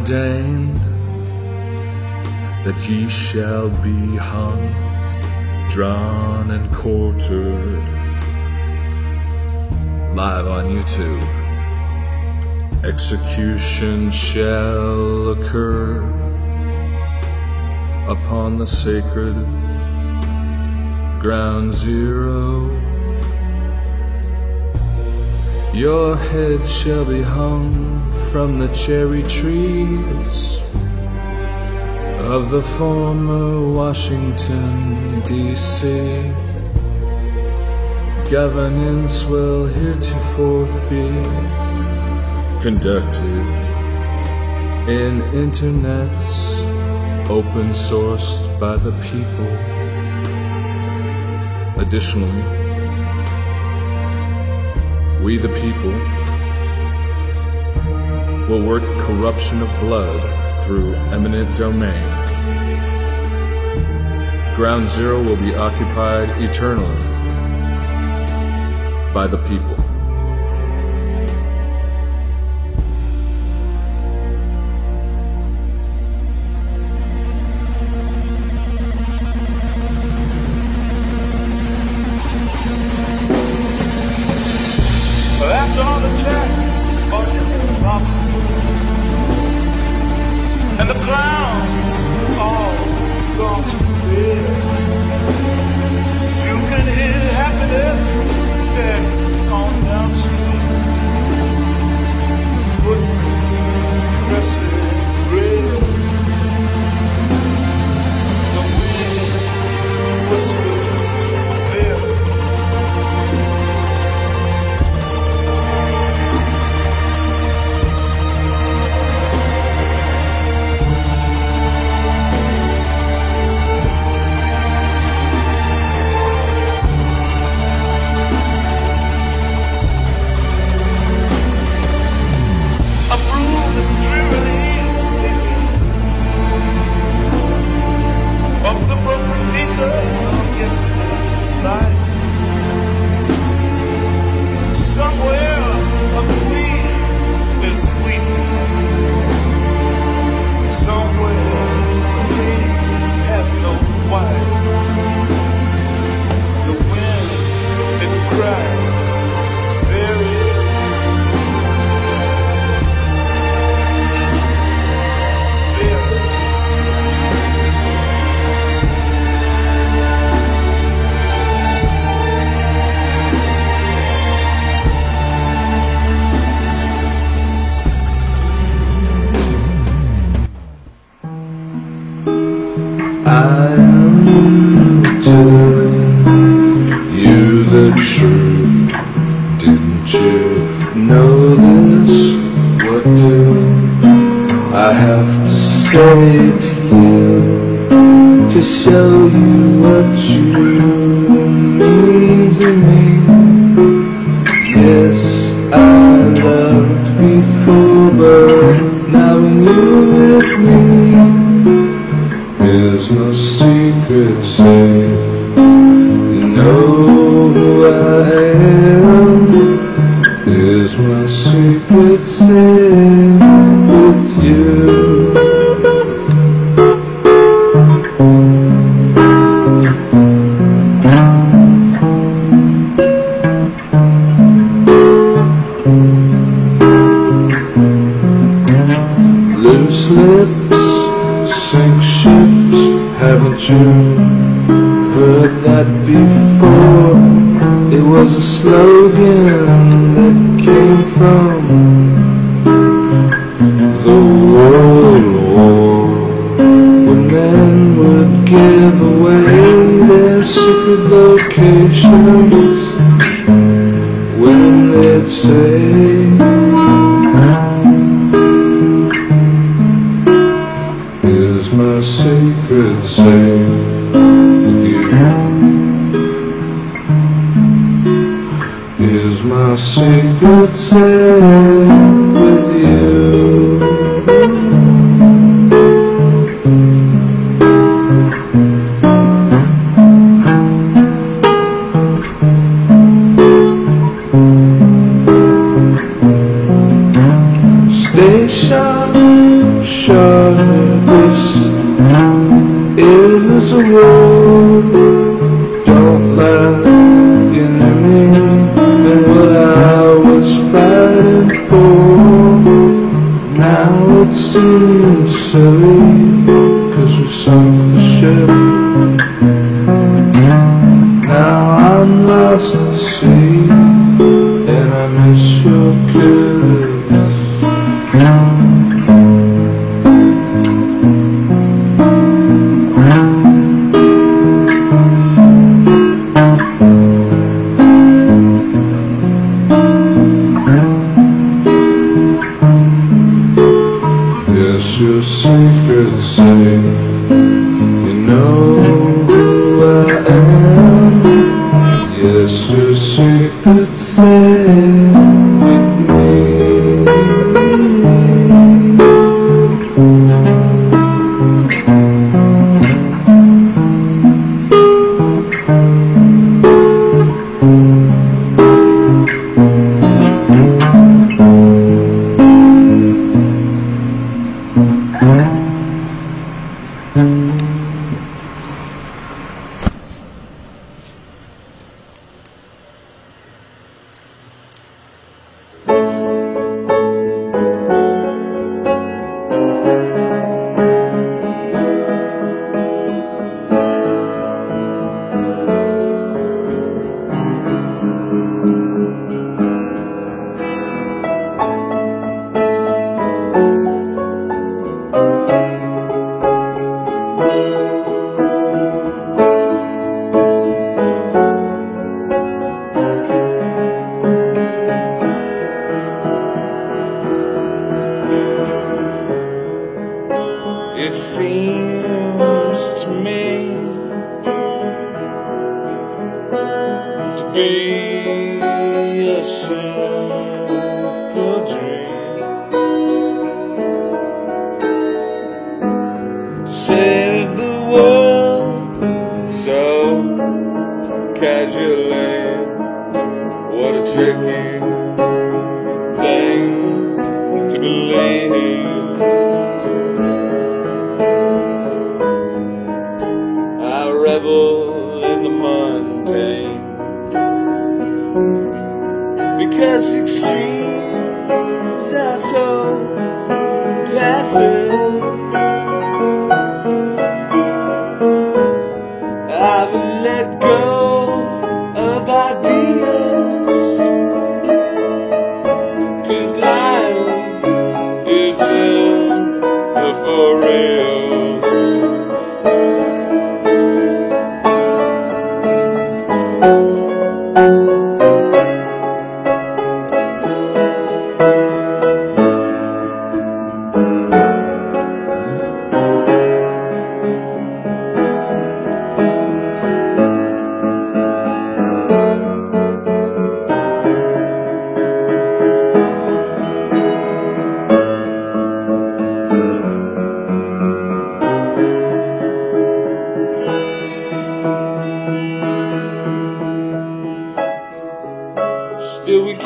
ordained that ye shall be hung, drawn, and quartered live on YouTube. Execution shall occur upon the sacred ground zero. Your head shall be hung from the cherry trees of the former Washington, D.C. Governance will heretofore be conducted in internets open sourced by the people. Additionally, we the people will work corruption of blood through eminent domain. Ground Zero will be occupied eternally by the people. When you're with me. There's no secret safe. You know who I am. There's my secret safe seems silly cause we sunk the ship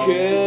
Still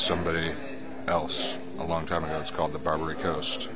somebody else a long time ago. It's called The Barbary Coast.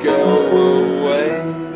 go away.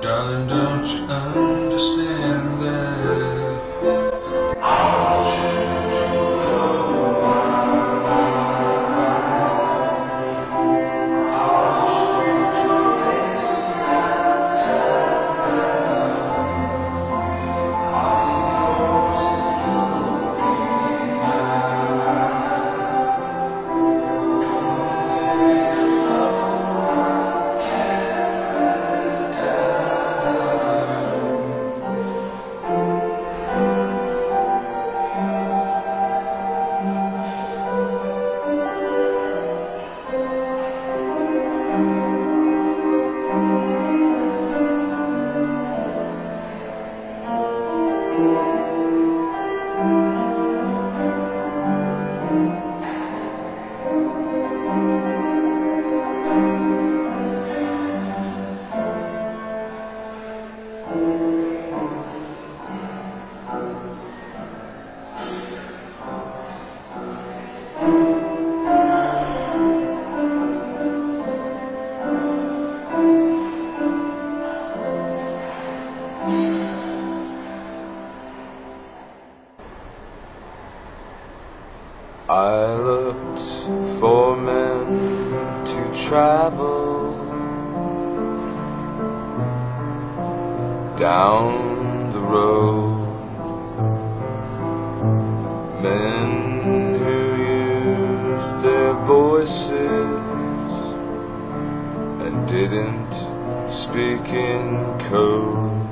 Darling, don't you understand that? and didn't speak in code.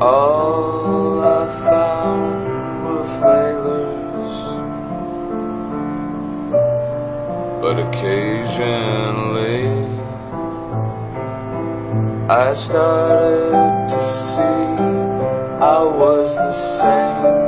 All I found were failures, but occasionally I started to see I was the same.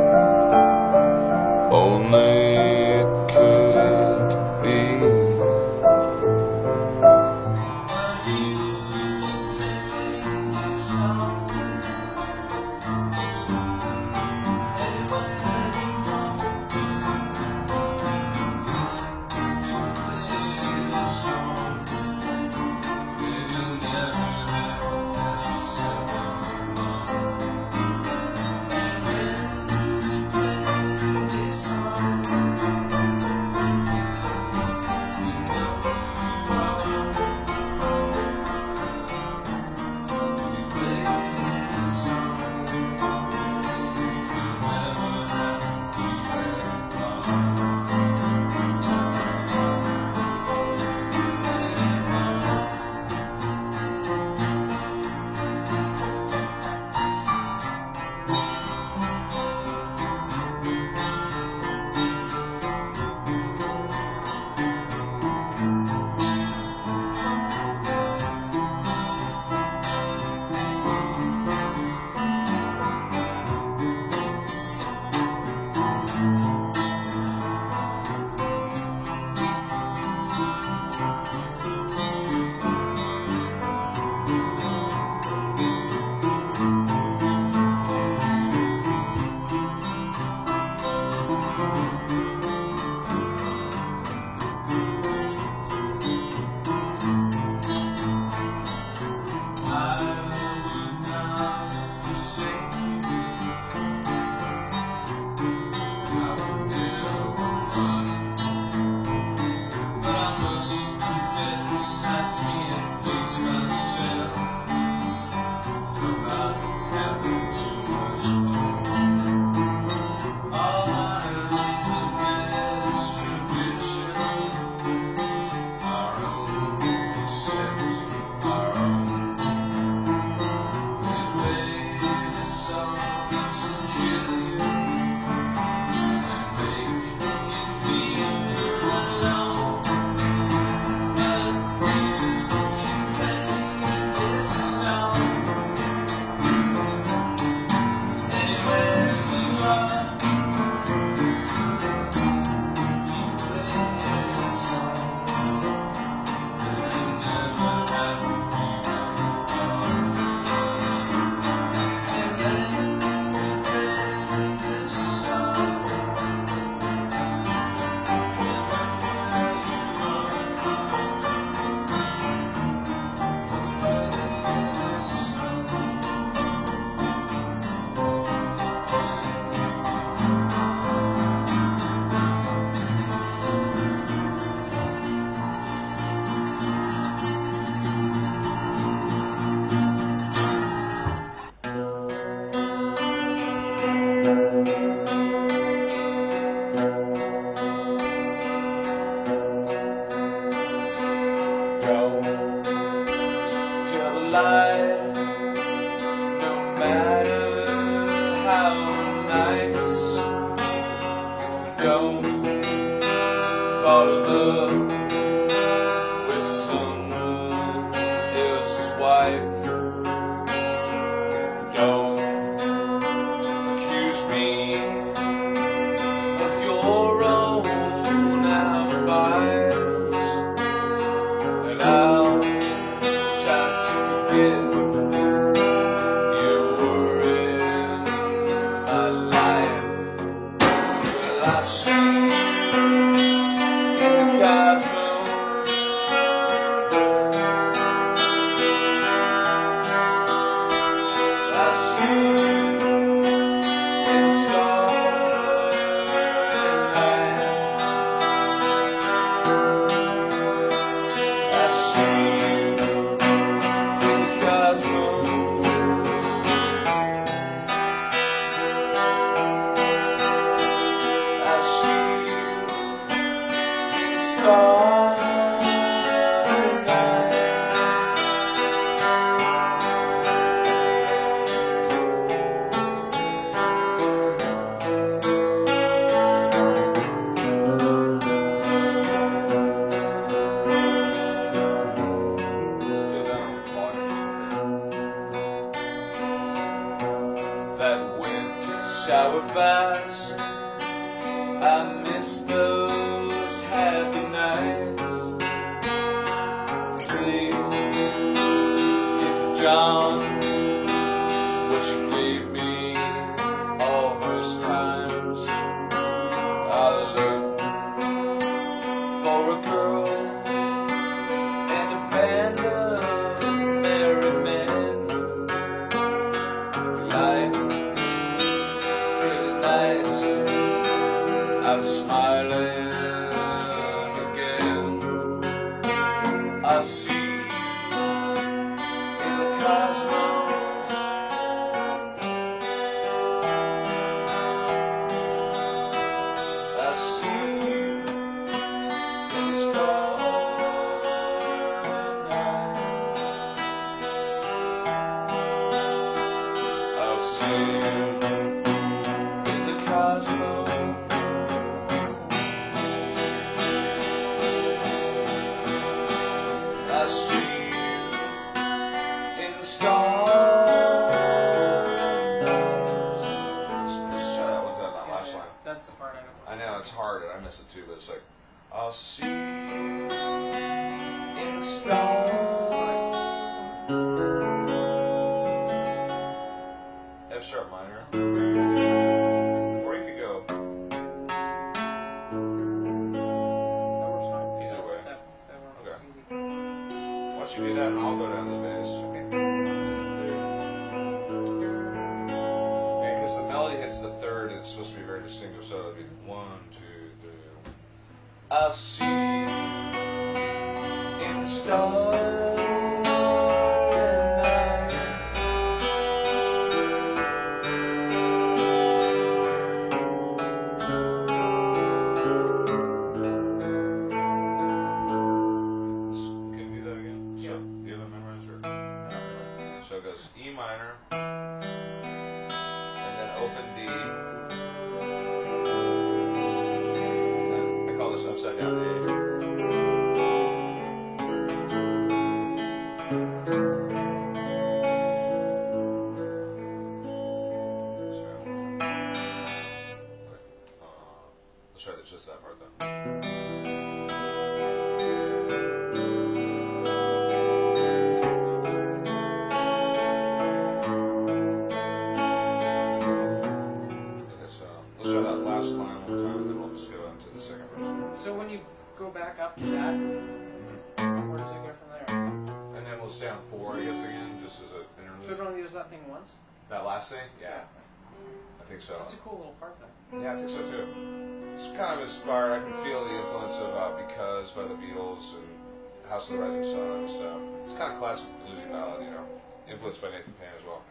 House of the Rising Sun and stuff. It's kind of classic bluesy ballad, you know, influenced by Nathan Payne as well.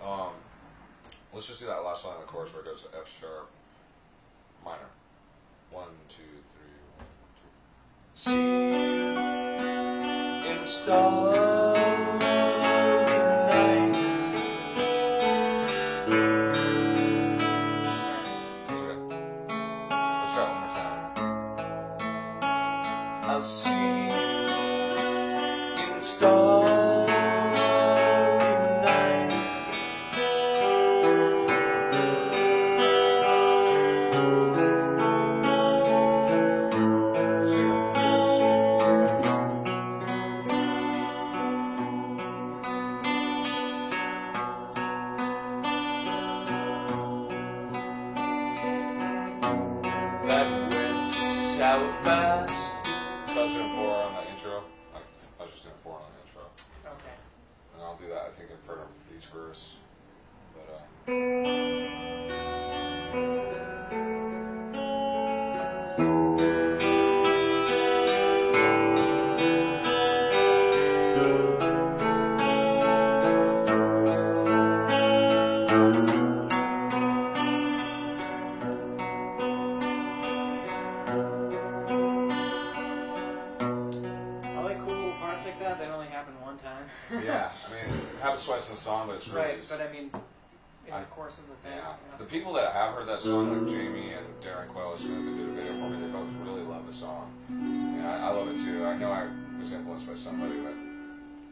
Um, let's just do that last line of the chorus where it goes to F sharp minor. One, two, three, one, two. See you in stars. Too. I know I was influenced by somebody, but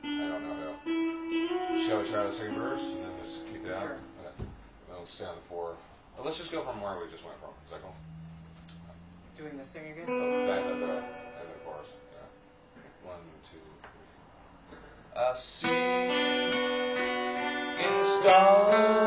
I don't know who. Shall we try the second verse and then just keep it out? Sure. Okay. Then we'll stay on the four. Well, let's just go from where we just went from. Is that cool? Doing this thing again? The back of the, of the chorus. Yeah. One, two, three. I see in the starry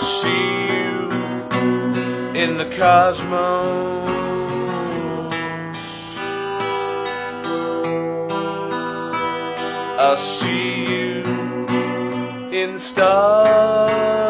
I'll see you in the cosmos. I'll see you in the starry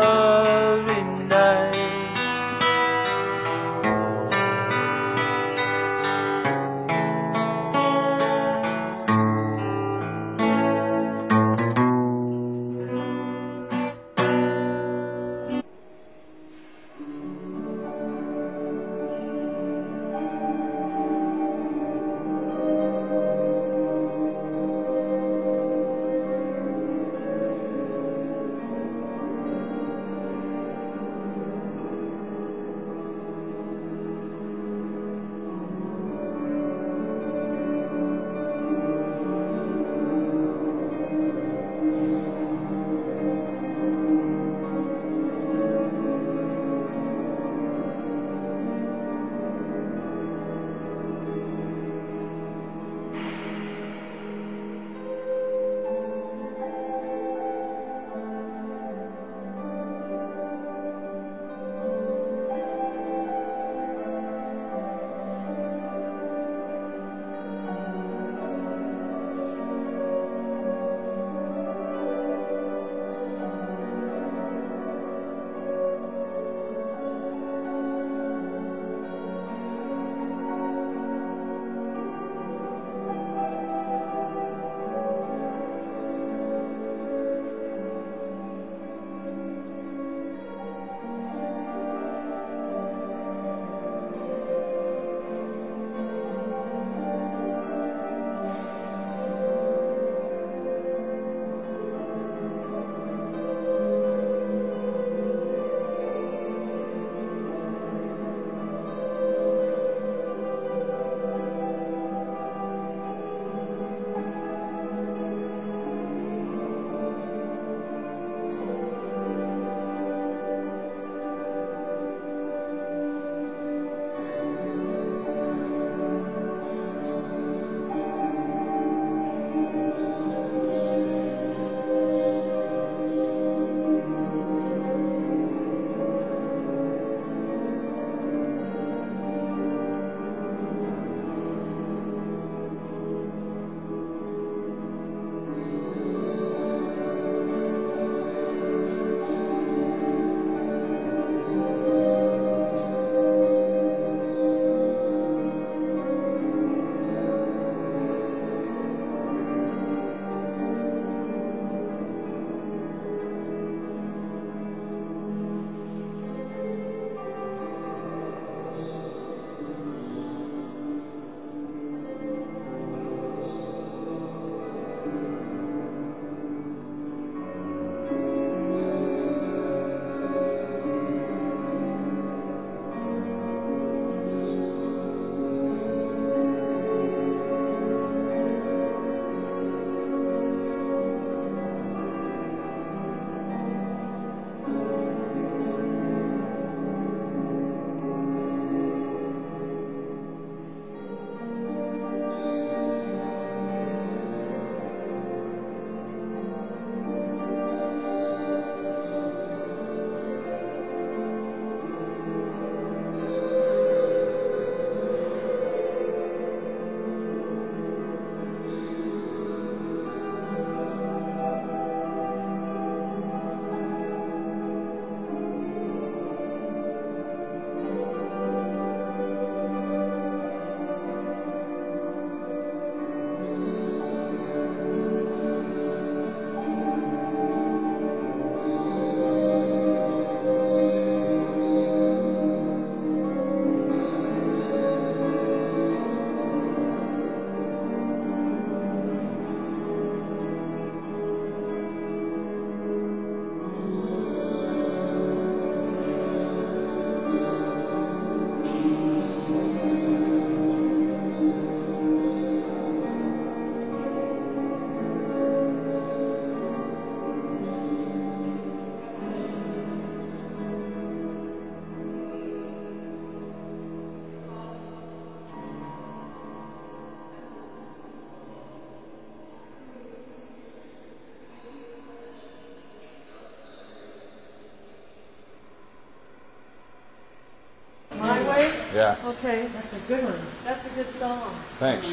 Yeah. Okay, That's a good one. that's a good song. Thanks.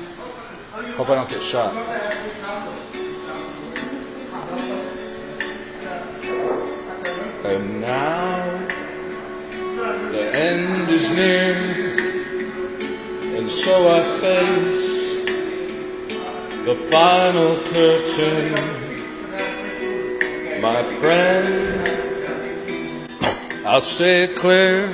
Hope I don't get shot. And now the end is near, and so I face the final curtain. My friend, I'll say it clear,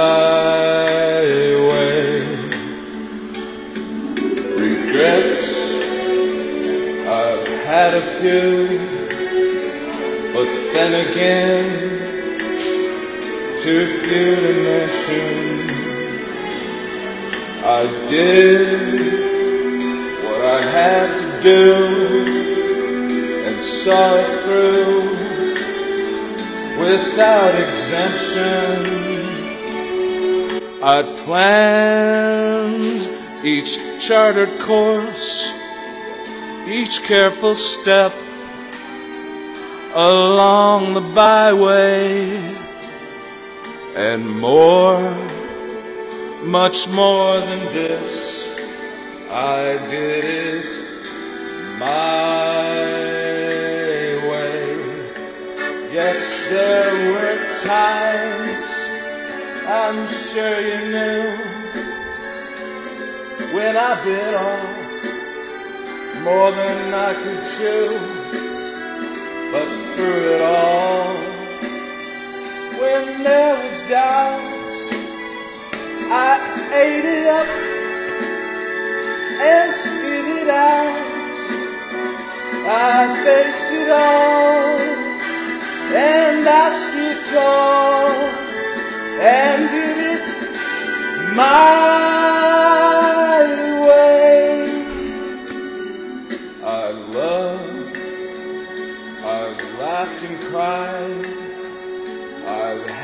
few, but then again, too few to mention. I did what I had to do and saw it through without exemption. I'd planned each chartered course, each careful step along the byway, and more, much more than this, I did it my way. Yes, there were times I'm sure you knew when I bit off more than I could chew. But through it all, when there was doubt, I ate it up and spit it out. I faced it all and I stood tall and did it my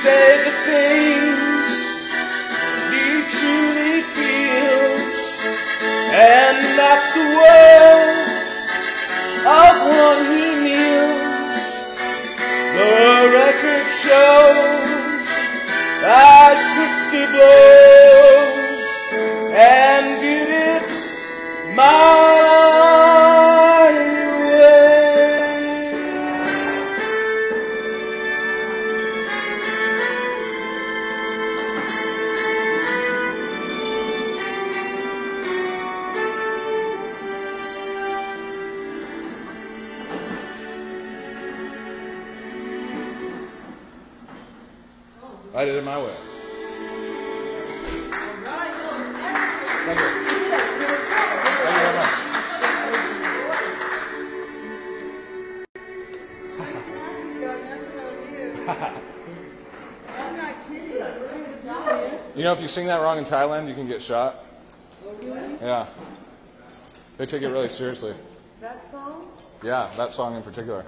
say the things he truly feels and not the words of one who kneels. The record shows I took the blows know, if you sing that wrong in Thailand, you can get shot. Oh, yeah. They take it really seriously. That song? Yeah, that song in particular.